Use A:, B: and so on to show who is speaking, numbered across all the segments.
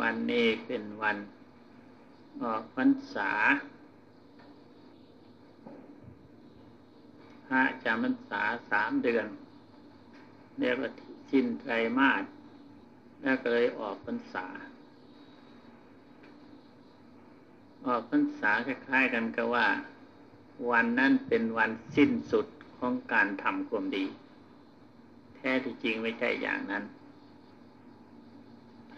A: วันนี้เป็นวันออกพรรษาพระจำพรรษาสามเดือน เรียกว่าสิ้นไตรมาสแล้วก็เลยออกพรรษา ออกพรรษาคล้ายๆกันก็ว่า วันนั้นเป็นวันสิ้นสุดของการทำความดี แท้ที่จริงไม่ใช่อย่างนั้น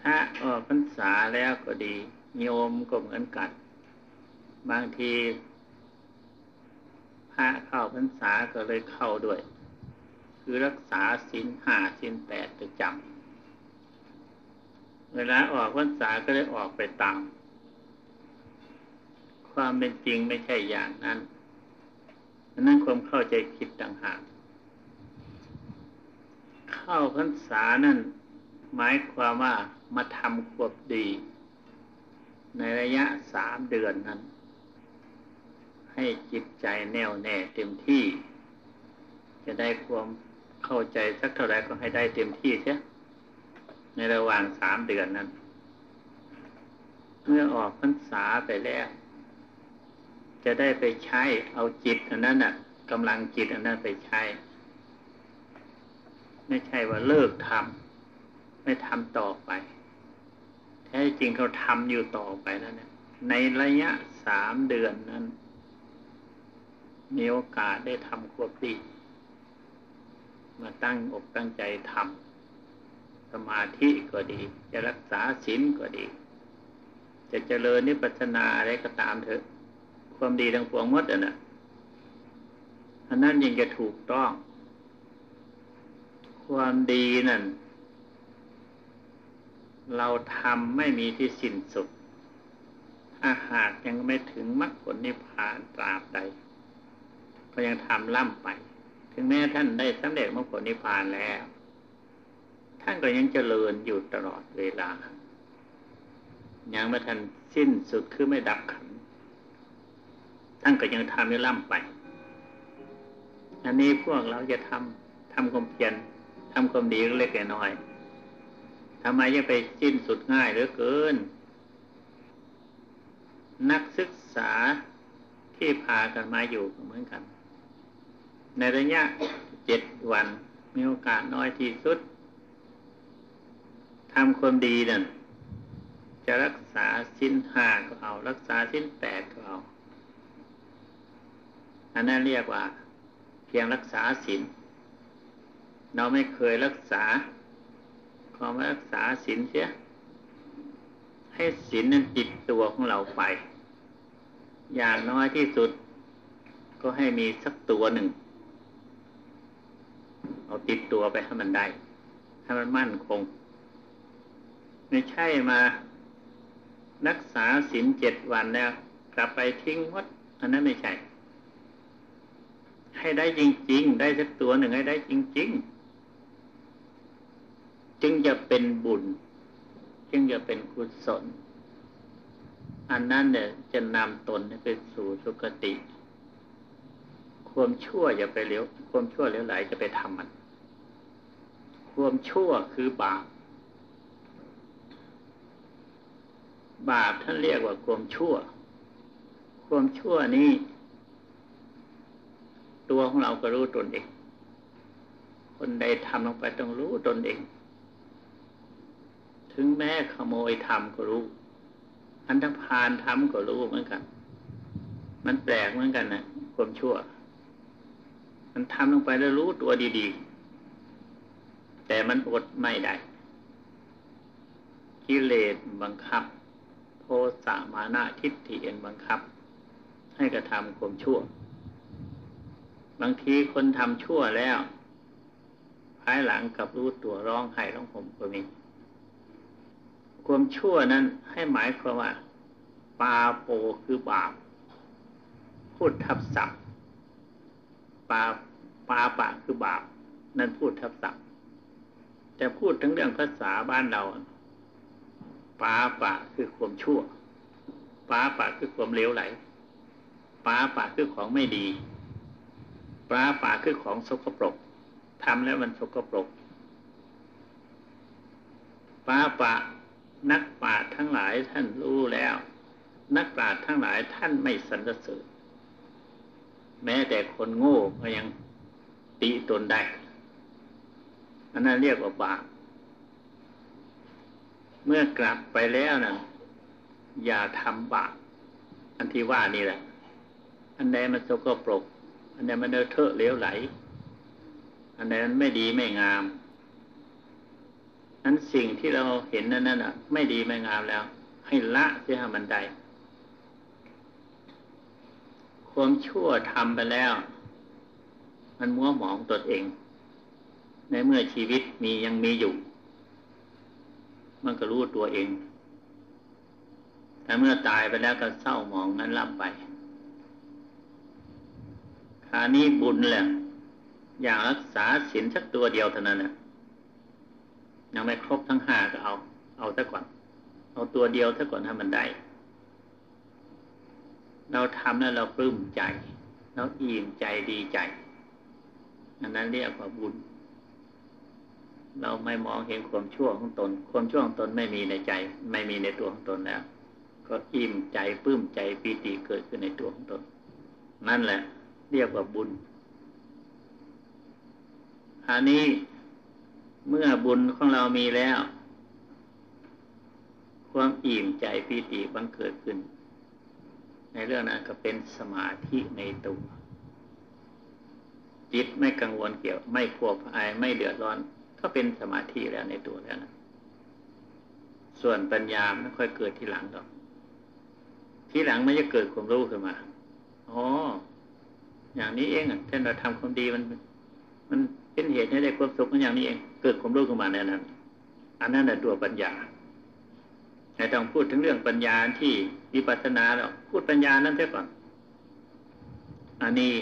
A: ถ้าออกพรรษาแล้วก็ดีโยมก็เหมือนกัน บางที พระเข้าพรรษาก็เลยเข้าด้วย คือรักษาศีลห้าศีลแปดประจำเวลาออกพรรษาก็เลยออกไปตาม ความเป็นจริงไม่ใช่อย่างนั้นนั่นความเข้าใจผิดต่างหาก เข้าพรรษานั่น หมายความว่ามาทำควบดี ในระยะสามเดือนนั้น ให้จิตใจแน่วแน่เต็มที่ จะได้ความเข้าใจสักเท่าไรก็ให้ได้เต็มที่เสียในระหว่างสามเดือนนั้น เมื่อออกพรรษาไปแล้ว จะได้ไปใช้เอาจิตอันนั้นน่ะกำลังจิตอันนั้นไปใช้ ไม่ใช่ว่าเลิกทำ ไม่ทำต่อไป แท้จริงเขาทำอยู่ต่อไปแล้วเนั่นในระยะสามเดือนนั้น มีโอกาสได้ทำควบดีมาตั้งอกตั้งใจทำสมาธิก็ดี จะรักษาศีลก็ดี จะเจริญนิพพานาอะไรก็ตามเถอะ ความดีทั้งปวงมดอะนะอันนั้นยังจะถูกต้อง ความดีนั่น เราทำไม่มีที่สิ้นสุด ถ้าหากยังไม่ถึงมรรคผลนิพพานตราบใด ก็ยังทำล่ำไป ถึงแม้ท่านได้สำเร็จมรรคผลนิพพานแล้ว ท่านก็ยังเจริญอยู่ตลอดเวลา ยังไม่ทันสิ้นสุดคือไม่ดับขัน ท่านก็ยังทำอยู่ล่ำไป อันนี้พวกเราจะทำทำความเพียรทำความดีเล็กน้อย ทำไมยังไปสิ้นสุดง่ายเหลือเกิน นักศึกษาที่พากันมาอยู่เหมือนกัน ในระยะเจ็ดวันมีโอกาสน้อยที่สุดทำความดีนั่นจะรักษาสิ้นห้าก็เอา รักษาสิ้นแปดก็เอา อันนั้นเรียกว่า เพียงรักษาศีลเราไม่เคยรักษา ขอมารักษาศีลเสีย ให้ศีลนั้นติดตัวของเราไป อย่างน้อยที่สุด ก็ให้มีสักตัวหนึ่ง เอาติดตัวไปให้มันได้ให้มันมั่นคง ไม่ใช่มา รักษาศีลเจ็ดวันแล้ว กลับไปทิ้งวัดอันนั้นไม่ใช่ ให้ได้จริง ๆ ได้สักตัวหนึ่งให้ได้จริง ๆ จึงจะเป็นบุญ จึงจะเป็นกุศล อันนั้นเนี่ยจะนำตนไปสู่สุคติ ความชั่วอย่าไปเลี้ยวความชั่วเลี้ยวไหลจะไปทำมัน ความชั่วคือบาป บาปท่านเรียกว่าความชั่ว ความชั่วนี้ ตัวของเราก็รู้ตนเองคนใดทำลงไปต้องรู้ตนเอง ถึงแม้ขโมยทำก็รู้ อันธพาลทำก็รู้เหมือนกัน มันแปลกเหมือนกันนะความชั่ว มันทำลงไปแล้วรู้ตัวดีๆ แต่มันอดไม่ได้ กิเลสบังคับ โทสะมานะทิฏฐิเองบังคับ ให้กระทำความชั่ว บางทีคนทำชั่วแล้ว ภายหลังกับรู้ตัวร้องไห้ร้องห่มก็มี ความชั่วนั้นให้หมายความว่า ปาโปคือบาป พูดทับศัพท์ปาปาปะคือบาป นั่นพูดทับศัพท์แต่พูดถึงเรื่องภาษาบ้านเรา ปาปะคือความชั่ว ปาปะคือความเลวไหล ปาปะคือของไม่ดี ปาปะคือของสกปรกทำแล้วมันสกปรกปาปะ นักปราชญ์ทั้งหลายท่านรู้แล้ว นักปราชญ์ทั้งหลายท่านไม่สรรเสริญแม้แต่คนโง่ก็ยังติตนได้อันนั้นเรียกว่าบาปเมื่อกลับไปแล้วนะอย่าทำบาปอันที่ว่านี่แหละ อันใดมันสกปรก อันใดมันเดอเทอะเลวไหล อันใดมันไม่ดีไม่งาม นั้นสิ่งที่เราเห็นนั้นน่ะ ไม่ดีไม่งามแล้ว ให้ละเสียมันได้ความชั่วทำไปแล้ว มันมัวหมองตนเอง ในเมื่อชีวิตมียังมีอยู่ มันก็รู้ตัวเองแต่เมื่อตายไปแล้วก็เศร้าหมองนั้นลับไปคานี้บุญแหละ อย่างรักษาศีลสักตัวเดียวเท่านั้นนะ ยังไม่ครบทั้งห้าก็เอา เอาซะก่อน เอาตัวเดียวซะก่อนถ้มันได้ เราทำแล้วเราปลื้มใจ เราอิ่มใจดีใจ อันนั้นเรียกว่าบุญ เราไม่มองเห็นความชั่วของตน ความชั่วของตนไม่มีในใจ ไม่มีในตัวของตนแล้ว ก็อิ่มใจปลื้มใจปีติเกิดขึ้นในตัวของตน นั่นแหละ เรียกว่าบุญอันนี้ เมื่อบุญของเรามีแล้ว ความอิ่มใจปีติบังเกิดขึ้น ในเรื่องนั้นก็เป็นสมาธิในตัวจิตไม่กังวลเกี่ยว ไม่ขวบอายไม่เดือดร้อน ก็เป็นสมาธิแล้วในตัวแล้วนะส่วนปัญญาไม่ค่อยเกิดทีหลังหรอก ทีหลังไม่จะเกิดความรู้ขึ้นมาอ๋ออย่างนี้เองอะท่นเราทำความดีมัน มัน เป็นเหตุให้ได้ความสุขมันอย่างนี้เองเกิดความรู้ขึ้นมาในนั้นอันนั้นแหละตัวปัญญาไม่ต้องพูดถึงเรื่องปัญญาที่วิปัสสนาแล้วพูดปัญญานั้นเสียก่อน อันนี้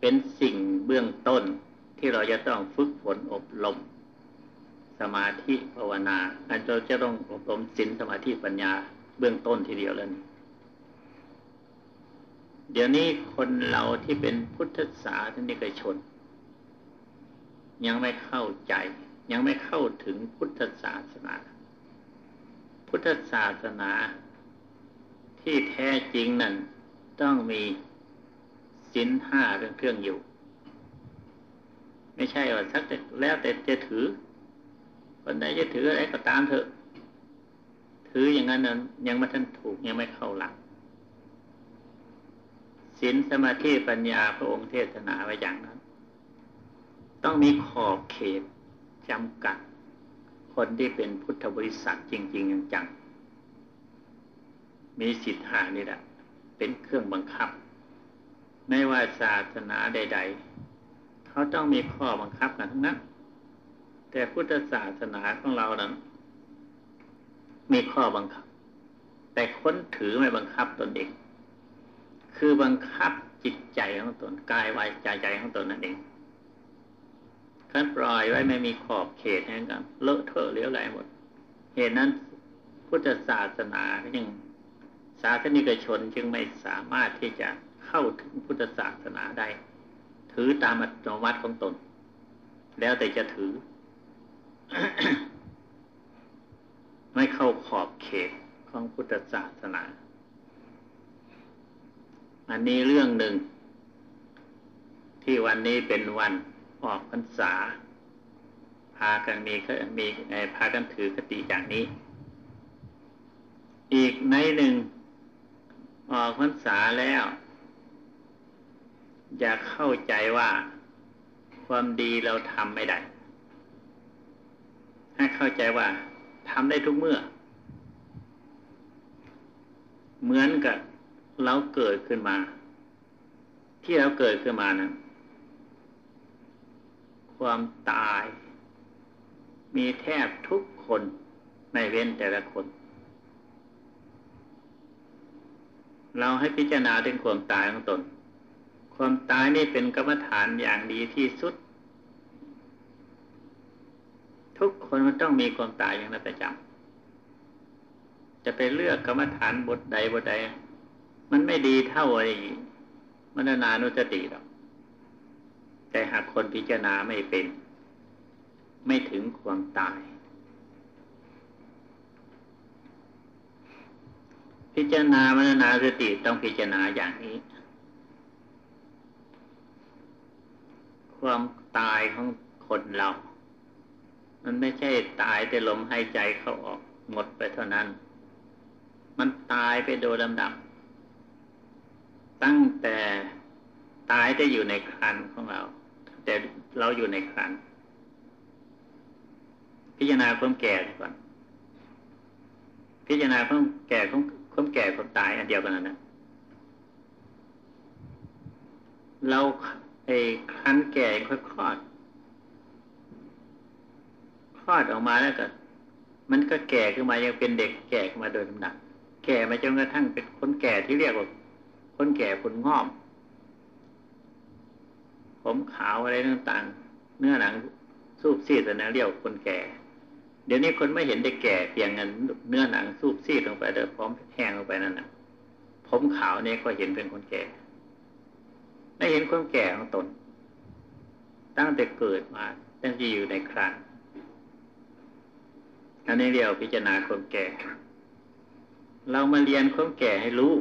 A: เป็นสิ่งเบื้องต้นที่เราจะต้องฝึกฝนอบรม สมาธิภาวนาอันเราจะต้องอบรมศีลสมาธิปัญญาเบื้องต้นทีเดียวแล้วนี่เดี๋ยวนี้คนเราที่เป็นพุทธศาสนิกชน ยังไม่เข้าใจ ยังไม่เข้าถึงพุทธศาสนา พุทธศาสนาที่แท้จริงนั่นต้องมีสินห้าเรื่องเครื่องอยู่ ไม่ใช่ว่าสักแต่แล้วแต่จะถือ คนใดจะถืออะไรก็ตามเถอะ ถืออย่างนั้นนั้นยังไม่ทันถูกยังไม่เข้าหลักสินสมาธิปัญญาพระองค์เทศนาไว้อย่างนั้น ต้องมีขอบเขตจำกัด คนที่เป็นพุทธบริษัทจริง ๆ จังมีสิทธานี่แหละเป็นเครื่องบังคับ ไม่ว่าศาสนาใด ๆ เขาต้องมีข้อบังคับกันทั้งนั้นแต่พุทธศาสนาของเรานั้นมีข้อบังคับ แต่คนถือไม่บังคับตนเอง คือบังคับจิตใจของตนกายวายใจใจของตนนั่นเอง ท่านปล่อยไว้ไม่มีขอบเขตให้กันเลอะเทอะเลี้ยวไหลหมด เหตุนั้นพุทธศาสนาก็ยังศาสนิกชนจึงไม่สามารถที่จะเข้าถึงพุทธศาสนาได้ ถือตามอัตโนมัติของตน แล้วแต่จะถือ ไม่เข้าขอบเขตของพุทธศาสนา อันนี้เรื่องหนึ่งที่วันนี้เป็นวัน ออกพรรษา พากันมีมีพากันถือคติอย่างนี้ อีกในหนึ่ง ออกพรรษาแล้ว อย่าเข้าใจว่าความดีเราทำไม่ได้ ให้เข้าใจว่าทำได้ทุกเมื่อ เหมือนกับเราเกิดขึ้นมา ที่เราเกิดขึ้นมานะั้น ความตาย มีแทบทุกคนไม่เว้นแต่ละคน เราให้พิจารณาถึงความตายของตน ความตายนี่เป็นกรรมฐานอย่างดีที่สุด ทุกคนมันต้องมีความตายอย่างนั้นประจำจะไปเลือกกรรมฐานบทใดบทใด มันไม่ดีเท่าไอ้มรณานุสติหรอก แต่หากคนพิจารณาไม่เป็น ไม่ถึงความตาย พิจารณามรณาสติต้องพิจารณาอย่างนี้ ความตายของคนเรา มันไม่ใช่ตายแต่ลมหายใจเข้าออกหมดไปเท่านั้น มันตายไปโดยลำดับ ตั้งแต่ตายได้อยู่ในครันของเรา แต่เราอยู่ในครันพิจารณาความแก่ก่อน พิจารณาความแก่ของความแก่ความตายอันเดียวกันนะ เราไอ้คันแก่ค่อยคลอด คลอดออกมาแล้วก็ มันก็แก่ขึ้นมายังเป็นเด็กแก่ขึ้นมาโดยลำดับแก่มาจนกระทั่งเป็นคนแก่ที่เรียกว่า คนแก่คนงอม ผมขาวอะไรต่างๆ เนื้อหนังสูบซีดแต่นะเรียกคนแก่ เดี๋ยวนี้คนไม่เห็นได้แก่เพียงเงินเนื้อหนังสูบซีดลงไปเดิมพร้อมแห้งลงไปนั่นนะผมขาวเนี่ยก็เห็นเป็นคนแก่ได้เห็นความแก่ของตน ตั้งแต่เกิดมาตั้งแต่อยู่ในครันอันนี้เรียกพิจารณาความแก่ เรามาเรียนความแก่ให้รู้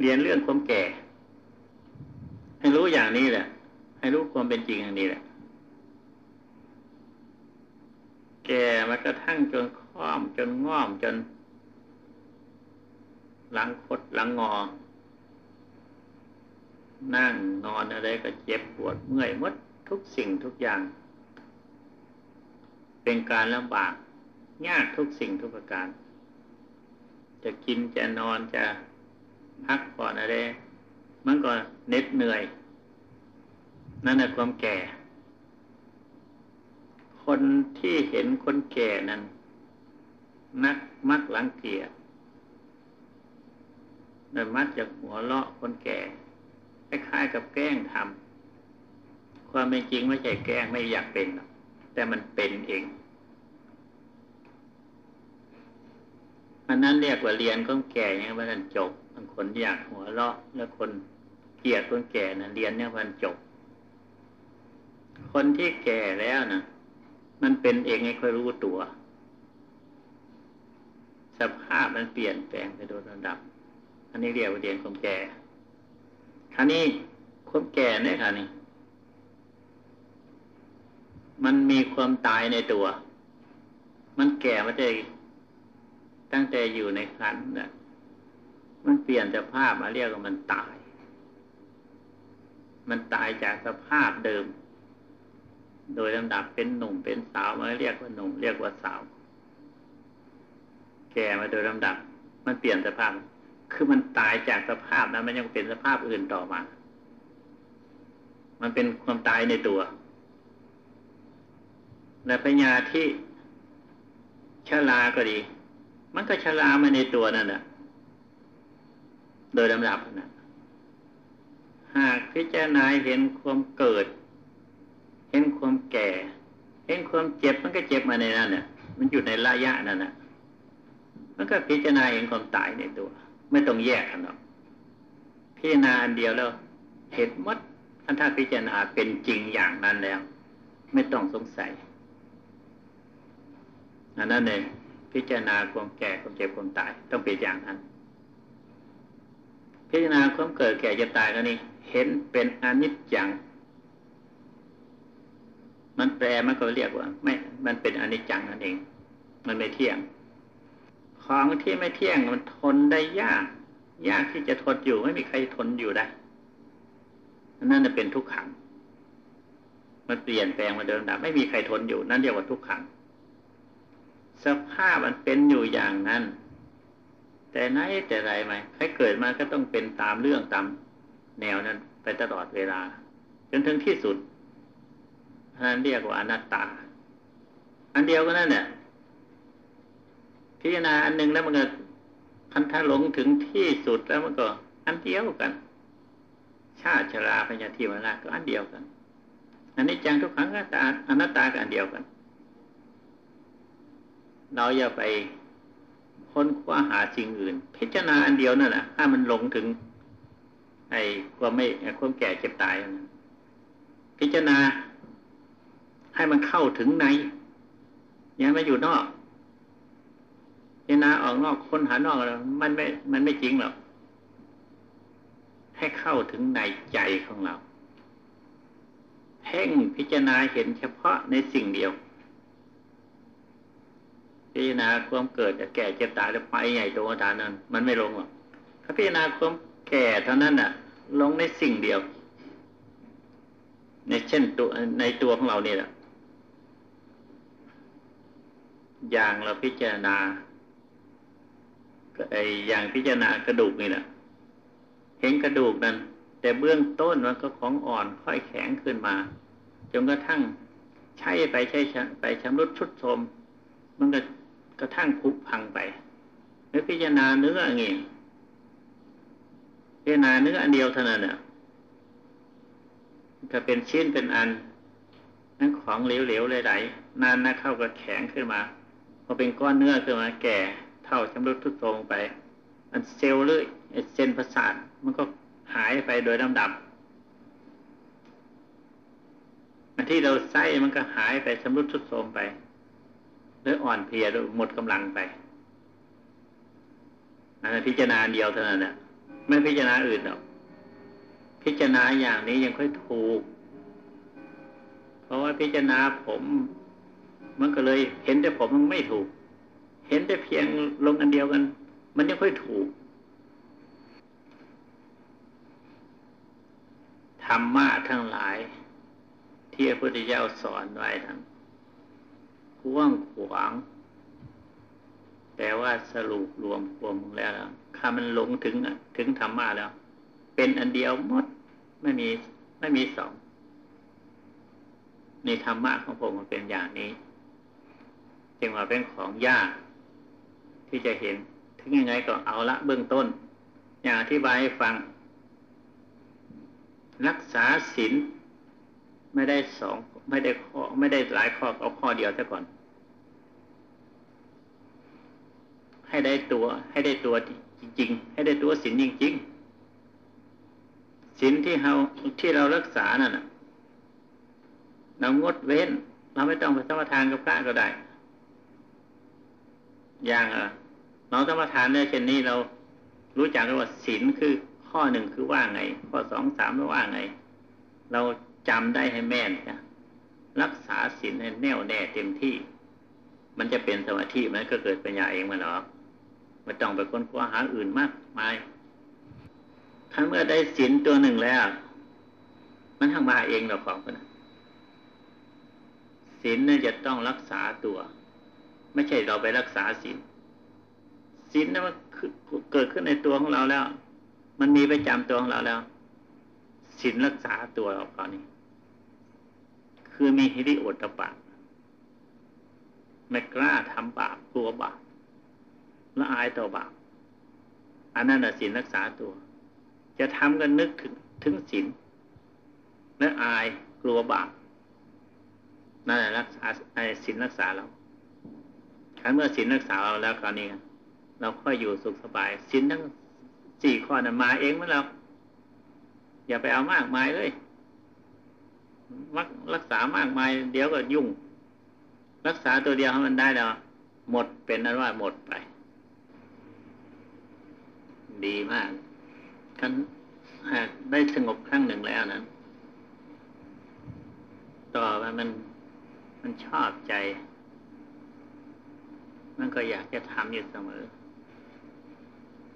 A: เรียนเรื่องความแก่ ให้รู้อย่างนี้แหละ ให้รู้ความเป็นจริงอย่างนี้แหละ แก่มากระทั่งจนค้อมจนง่อมจน หลังคดหลังงอ นั่งนอนอะไรก็เจ็บปวดเมื่อยมดทุกสิ่งทุกอย่าง เป็นการลำบาก ยากทุกสิ่งทุกประการ จะกินจะนอนจะพักผ่อนอะไรมันก็เน็ดเหนื่อย นั่นแหละความแก่ คนที่เห็นคนแก่นั้น นักมักหลังเกียจโดยมักจากหัวเลาะคนแก่คล้ายๆกับแกล้งทำความเป็นจริงไม่ใช่แกล้งไม่อยากเป็น แต่มันเป็นเองอันนั้นเรียกว่าเรียนคนแก่เนี่ยมันจบบางคนอยากหัวเลาะ แล้วคนเกลียดคนแก่นะเรียนเนี่ยมันจบ คนที่แก่แล้วนะมันเป็นเองให้ค่อยรู้ตัว สภาพมันเปลี่ยนแปลงไปโดยลำดับ อันนี้เรียกว่าเรียนความแก่คราวนี้ความแก่เนี่ยค่ะนี่ มันมีความตายในตัว มันแก่มาได้ตั้งแต่อยู่ในคันนะมันเปลี่ยนสภาพมาเรียกว่ามันตาย มันตายจากสภาพเดิม โดยลำดับเป็นหนุ่มเป็นสาวมาเรียกว่าหนุ่มเรียกว่าสาว แก่มาโดยลำดับ มันเปลี่ยนสภาพ คือมันตายจากสภาพนั้นมันยังเป็นสภาพอื่นต่อมา มันเป็นความตายในตัว และปัญญาที่ชราก็ดี มันก็ชรามาในตัวนั่นแหละโดยลำดับนะหากพิจารณาเห็นความเกิด เห็นความแก่ เห็นความเจ็บมันก็เจ็บมาในนั้นเนี่ยมันอยู่ในระยะนั้นน่ะมันก็พิจารณาเห็นความตายในตัว ไม่ต้องแยกกันหรอกพิจารณาอันเดียวแล้วเห็นมัดท่านถ้าพิจารณาเป็นจริงอย่างนั้นแล้ว ไม่ต้องสงสัยอันนั้นเองพิจารณาความแก่ความเจ็บความตาย ต้องเป็นอย่างนั้น พิจารณาความเกิดแก่จะตายก็นี่เห็นเป็นอนิจจัง มันแปลมันก็เรียกว่า ไม่ มันเป็นอนิจจังนั่นเอง มันไม่เที่ยง ของที่ไม่เที่ยงมันทนได้ยาก ยากที่จะทนอยู่ไม่มีใครทนอยู่ได้นั่นจะเป็นทุกขัง มันเปลี่ยนแปลงมาเดิมดับไม่มีใครทนอยู่นั่นเรียกว่าทุกขัง สภาพมันเป็นอยู่อย่างนั้น แต่ไหนแต่ไรไหมใครเกิดมาก็ต้องเป็นตามเรื่องตามแนวนั้นไปตลอดเวลา จนถึงที่สุด นั่นเรียกว่าอนัตตา อันเดียวก็นั่นเนี่ยพิจารณาอันหนึ่งแล้วมันก็พันธะหลงถึงที่สุดแล้วมันก็ อันเดียวกัน ชาติชราปัญญาทิวนาก็อันเดียวกัน อันนี้จังทุกครั้งก็ตาอนัตตาก็อันเดียวกัน เราอย่าไปค้นคว้าหาสิ่งอื่น พิจารณาอันเดียวนั่นแหละถ้ามันหลงถึง ไอ้ความไม่ความแก่เจ็บตายนะพิจารณา ให้มันเข้าถึงในอย่ามาอยู่นอกพิจารณาออกนอกค้นหานอกแล้วมันไม่ มันไม่จริงหรอกให้เข้าถึงในใจของเราเพ่งพิจารณาเห็นเฉพาะในสิ่งเดียว พิจารณาความเกิดจะแก่เจ็บตายแล้วไปใหญ่โตฐานนั้น มันไม่ลงหรอกถ้าพิจารณาความแก่เท่านั้นน่ะ ลงในสิ่งเดียว ในเช่นตัวในตัวของเราเนี่ยแหละ อย่างเราพิจารณาไออย่างพิจารณากระดูกนี่แหละเห็นกระดูกนั้น แต่เบื้องต้นมันก็ของอ่อนค่อยแข็งขึ้นมาจนกระทั่งใช้ไปใช้ไปชำรุดชุดโทมมันก็กระทั่งผุพังไปหรือพิจารณาเนื้ออย่างนี้พิจารณาเนื้ออันเดียวเท่านั้นน่ะก็เป็นชิ้นเป็นอันนั่นของเหลวๆไหลๆนานนะเข้าก็แข็งขึ้นมา อเป็นก้อนเนื้อขึ้นมาแก่เท่าชำรุดทุดโทรมไป อันเซลล์เลยเส้นประสาทมันก็หายไปโดยลำดับอันที่เราใส่มันก็หายไปชำรุดทุดโทรมไปหรืออ่อนเพลียหมดกำลังไปอันนั้นพิจารณาเดียวเท่านั้นแหละไม่พิจารณาอื่นหรอกพิจารณาอย่างนี้ยังค่อยถูก เพราะว่าพิจารณาผม มันก็เลย เห็นแต่ผมมันไม่ถูก เห็นแต่เพียงลงอันเดียวกัน มันยังค่อยถูกธรรมะทั้งหลาย ที่พระพุทธเจ้าสอนไว้ทั้งกว้างขวางแต่ว่าสรุปรวมรวมแล้วข้ามันลงถึงถึงธรรมะแล้ว เป็นอันเดียวหมดไม่มีไม่มีสองในธรรมะของผมมันเป็นอย่างนี้ จึงว่าเป็นของยาก ที่จะเห็น ถึงยังไงก็เอาละเบื้องต้น อย่างอธิบายให้ฟัง รักษาศีลไม่ได้สองไม่ได้ข้อไม่ได้หลายข้อเอาข้อเดียวซะก่อน ให้ได้ตัว ให้ได้ตัวจริง ๆ ให้ได้ตัวศีลจริง ๆศีลที่เราที่เรารักษานั่นเรางดเว้น เราไม่ต้องไปสมทานกับพระก็ได้ อย่างเออเราสมทานเนี่ยเช่นนี้เรารู้จักว่าศีลคือข้อหนึ่งคือว่าไง ข้อสองสามว่าไง เราจำได้ให้แม่นนะรักษาศีลให้แน่วแน่เต็มที่ มันจะเป็นสมาธิมันก็เกิดปัญญาเองมันหรอกไม่ต้องไปค้นคว้าหาอื่นมากมายครั้นเมื่อได้ศีลตัวหนึ่งแล้ว มันทางมาเองเราของคนศีลเนี่ยจะต้องรักษาตัว ไม่ใช่เราไปรักษาศีลศีลนั้นมันเกิดขึ้นในตัวของเราแล้ว มันมีประจำตัวของเราแล้วศีลรักษาตัวเราก่อนนี้ คือมีฮิริโอตปะไม่กล้าทำบาปกลัวบาปละอายต่อบาปอันนั้นศีลรักษาตัว จะทำกันนึกถึงถึงศีลและอายกลัวบาปนั่นแหละรักษาศีลรักษาเรา ครั้นเมื่อศีลรักษาเราแล้วคราวนี้เราค่อยอยู่สุขสบายศีลทั้งสี่ข้อนั้นมาเองเมื่อเราอย่าไปเอามากมายเลยมักรักษามากมาย เดี๋ยวก็ยุ่ง รักษาตัวเดียวให้มันได้แล้วหมดเป็นนั้นว่าหมดไป ดีมากคันหากได้สงบครั้งหนึ่งแล้วนั้น ต่อไปมันมันชอบใจ มันก็อยากจะทำอยู่เสมอ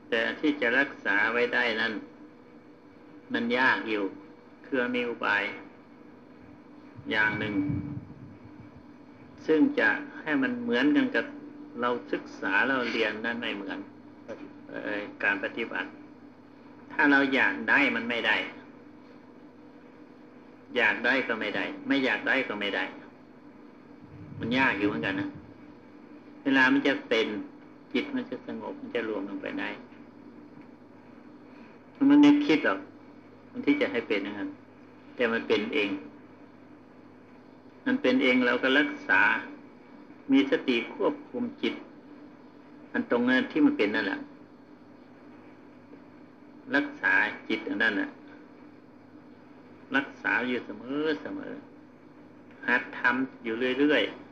A: แต่ที่จะรักษาไว้ได้นั้น มันยากอยู่ คือมีอุบาย อย่างหนึ่ง ซึ่งจะให้มันเหมือนกันกับเราศึกษาเราเรียนนั้นไม่เหมือนการปฏิบัติ ถ้าเราอยากได้มันไม่ได้ อยากได้ก็ไม่ได้ ไม่อยากได้ก็ไม่ได้ มันยากอยู่เหมือนกันนะ เวลามันจะเป็นจิตมันจะสงบมันจะรวมลงไปได้ มันไม่คิดหรอกมันที่จะให้เป็นนะครับ แต่มันเป็นเอง มันเป็นเองเราก็รักษา มีสติควบคุมจิต อันตรงนั้นที่มันเป็นนั่นแหละรักษาจิตอันนั้นแหละรักษาอยู่เสมอเสมอหัดทำอยู่เรื่อยๆ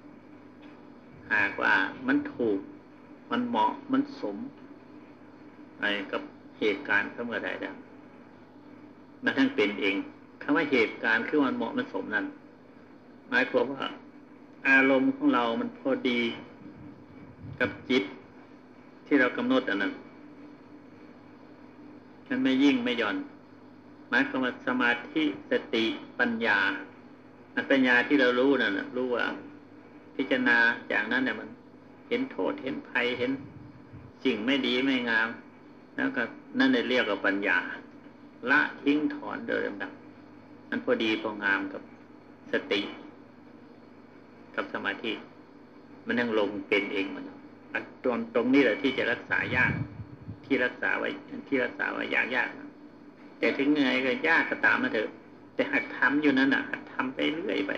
A: หากว่ามันถูกมันเหมาะมันสมไรกับเหตุการณ์เสมอใดแล้วมันทั้งเป็นเองคำว่าเหตุการณ์คือมันเหมาะมันสมนั้นหมายความว่า อารมณ์ของเรามันพอดีกับจิตที่เรากำหนดอันนั้นมันไม่ยิ่งไม่ย่อนหมายความว่าสมาธิสติปัญญาอันปัญญาที่เรารู้นั่นรู้ว่า พิจารณาจากนั้นเนี่ยมัน เห็นโทษเห็นภัยเห็นสิ่งไม่ดีไม่งาม แล้วก็นั่นเลยเรียกว่าปัญญา ละทิ้งถอนโดยลำดับมันพอดีพองามกับสติ กับสมาธิ มันยังลงเป็นเองมันตรงตรงนี้แหละที่จะรักษายากที่รักษาไว้ที่รักษาไว้ยากยากแต่ถึงไงก็ยากก็ตามมาเถอะ แต่หัดทำอยู่นั้นอะหัดทำไปเรื่อยไป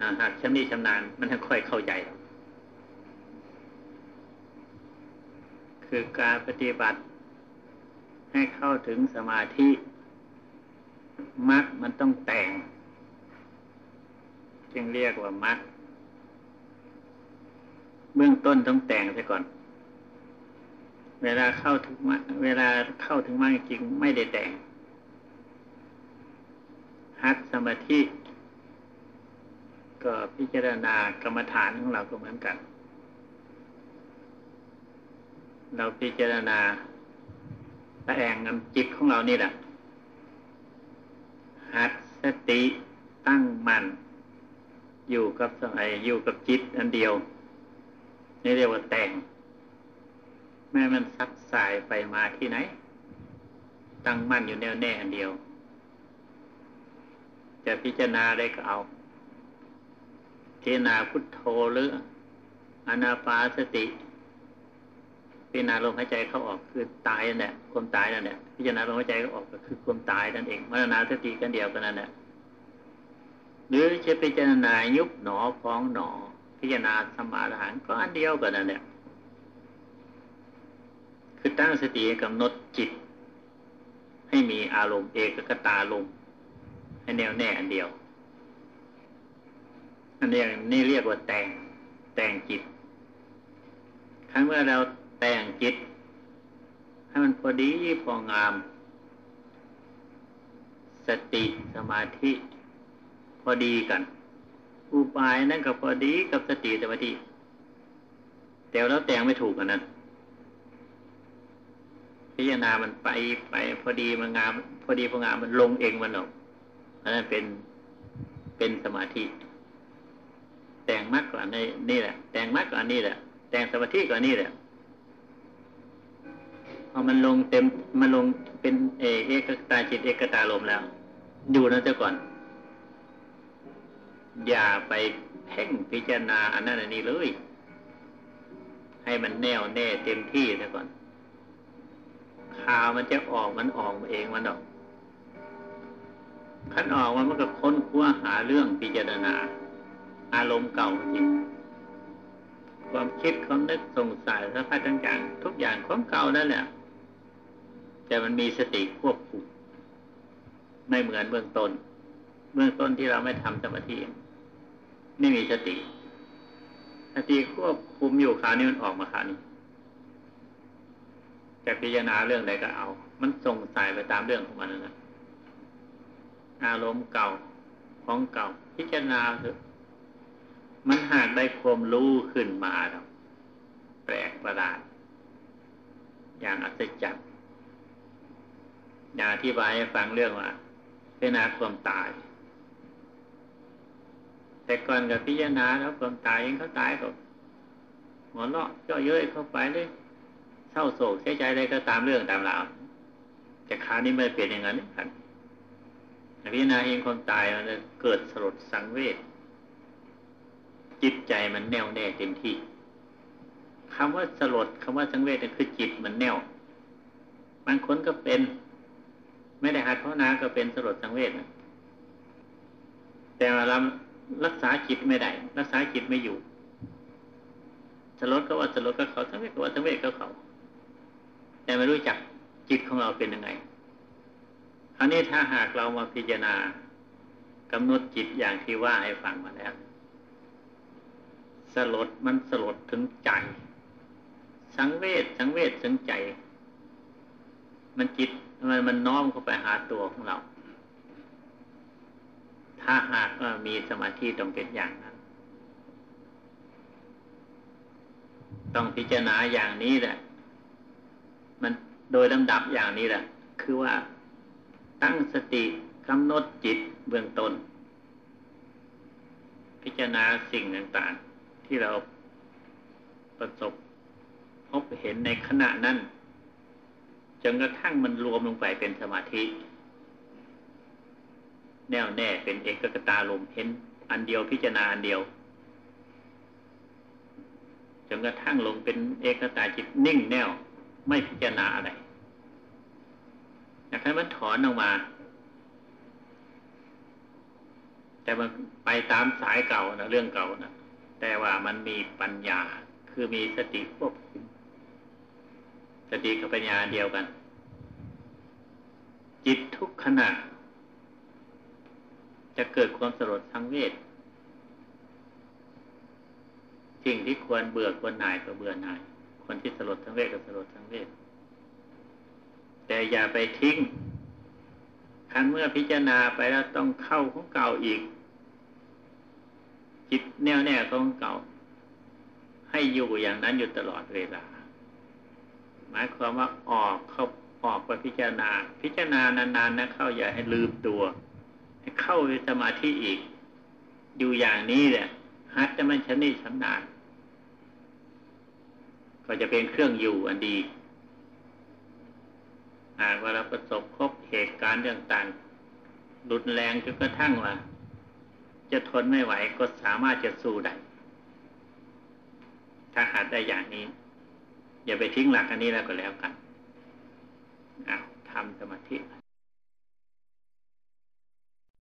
A: หากชำนิชำนาญมันค่อยเข้าใจ คือการปฏิบัติให้เข้าถึงสมาธิมัดมันต้องแต่ง จึงเรียกว่ามัดเบื้องต้นต้องแต่งซะก่อน เวลาเข้าถึงมเวลาเข้าถึงมากจริงไม่ได้แต่งฮัดสมาธิ ก็พิจารณากรรมฐานของเราก็เหมือนกัน เราพิจารณาแองนจิตของเรานี่แหละหัดสติตั้งมัน่นอยู่กับสมัยอยู่กับจิตอันเดียวนี่เรียกว่าแต่ง แม่มันซักสายไปมาที่ไหน ตั้งมั่นอยู่แน่วแน่อันเดียว จะพิจารณาได้ก็เอา พิจารณาพุทโธหรืออนาปาสติพิจารณาลมหายใจเข้าออกคือตายนั่นแหละความตายนั่นแหละพิจารณาลมหายใจเข้าออกก็คือความตายนั่นเองมรณาสติกันเดียวกันนั่นแหละหรือจะพิจารณายุบหนอฟองหนอ พิจารณาสมาทานก็อันเดียวกันนั่นแหละคือตั้งสติกำหนดจิต ให้มีอารมณ์เอกกตาลมให้แน่วแน่อันเดียว อันนี้นี่เรียกว่าแต่ง แต่งจิต ครั้งเมื่อเราแต่งจิต ให้มันพอดีพองาม สติสมาธิ พอดีกัน อุบายนั่นก็พอดีกับสติสมาธิแต่แล้วแต่งไม่ถูกกันนั้นพิจารณามันไปไป พอดีมันงาม พอดีพองามมันลงเองมันหรอกอันนั้นเป็นเป็นสมาธิ แต่งมากกว่านี่นี่แหละ แต่งมากกว่านี่แหละ แต่งสมาธิกว่านี่แหละพอมันลงเต็มมันลงเป็นเอเอกตาจิตเอกตาลมแล้ว อยู่นั่นเจ้าก่อน อย่าไปเพ่งพิจารณาอันนั้นอันนี้เลย ให้มันแน่วแน่เต็มที่ซะก่อนข่าวมันจะออกมันออกเองมันออกขั้นออกมันมันก็ค้นคว้าหาเรื่องพิจารณา อารมณ์เก่าจริงความคิดความนึกสงสัยสารพัดต่างๆทุกอย่างของเก่านั่นแหละแต่มันมีสติควบคุมไม่เหมือนเบื้องต้น เบื้องต้นที่เราไม่ทำสมาธิไม่มีสติสติควบคุมอยู่คราวนี้มันออกมาคราวนี้จะพิจารณาเรื่องใดก็เอา มันส่งสายไปตามเรื่องของมันนะอารมณ์เก่าของเก่าพิจารณาเถอะ มันหากได้ความรู้ขึ้นมาแล้วแปลกประหลาด อย่างอัศจรรย์อย่างอธิบายให้ฟังเรื่องว่าเป็นอาความตาย แต่ก่อนกับพิจารณาแล้วความตายยังเขาตายก็หัวเราะเจาะเย้ยเข้าไปเลยเศร้าโศกเสียใจอะไรก็ตามเรื่องตามราวแต่คราวนี้ไม่เปลี่ยนอย่างนั้นครับพิจารณาเองความตายมันเกิดสลดสังเวช จิตใจมันแน่วแน่เต็มที่คำว่าสลดคำว่าสังเวชนี่คือจิตมันแน่วบางคนก็เป็น ไม่ได้หัดภาวนาก็เป็นสลดสังเวชนะแต่เรารักษาจิตไม่ได้ รักษาจิตไม่อยู่สลดก็ว่าสลดก็เขาสังเวชก็ว่าสังเวชก็เขา แต่ไม่รู้จักจิตของเราเป็นยังไงคราวนี้ถ้าหากเรามาพิจารณากำหนดจิตอย่างที่ว่าให้ฟังมาแล้ว สลดมันสลดถึงใจ สังเวชสังเวชถึงใจ มันจิตมันมันน้อมเข้าไปหาตัวของเรา ถ้าหากว่ามีสมาธิต้องเป็นอย่างนั้น ต้องพิจารณาอย่างนี้แหละ มันโดยลำดับอย่างนี้แหละ คือว่าตั้งสติกำหนดจิตเบื้องต้น พิจารณาสิ่งต่างๆ ที่เราประสบพบเห็นในขณะนั้นจนกระทั่งมันรวมลงไปเป็นสมาธิ แน่วแน่เป็นเอกกตาลมเห็น อันเดียวพิจารณาอันเดียวจนกระทั่งลงเป็นเอกตาจิตนิ่งแน่วไม่พิจารณาอะไรอยากให้มันถอนออกมา แต่มันไปตามสายเก่านะเรื่องเก่านะ แต่ว่ามันมีปัญญา คือมีสติควบคุมสติกับปัญญาเดียวกัน จิตทุกขณะ จะเกิดความสลดสังเวชสิ่งที่ควรเบื่อควรหน่ายก็เบื่อหน่าย คนที่สลดสังเวชก็สลดสังเวชแต่อย่าไปทิ้งคันเมื่อพิจารณาไปแล้วต้องเข้าของเก่าอีก จิตแน่วแน่ของเก่า ให้อยู่อย่างนั้นอยู่ตลอดเวลา หมายความว่าออกเข้าออกไปพิจารณา พิจารณานานๆนะเข้าอย่าให้ลืมตัว ให้เข้าไปสมาธิอีก อยู่อย่างนี้แหละฮัดจะมันชนิดชำนาญก็จะเป็นเครื่องอยู่อันดีหากว่าเราประสบพบเหตุการณ์ต่างๆรุนแรงจนกระทั่งว่า จะทนไม่ไหวก็สามารถจะสู้ได้ถ้าหาได้อย่างนี้ อย่าไปทิ้งหลักอันนี้แล้วก็แล้วกันเอาทำสมาธิ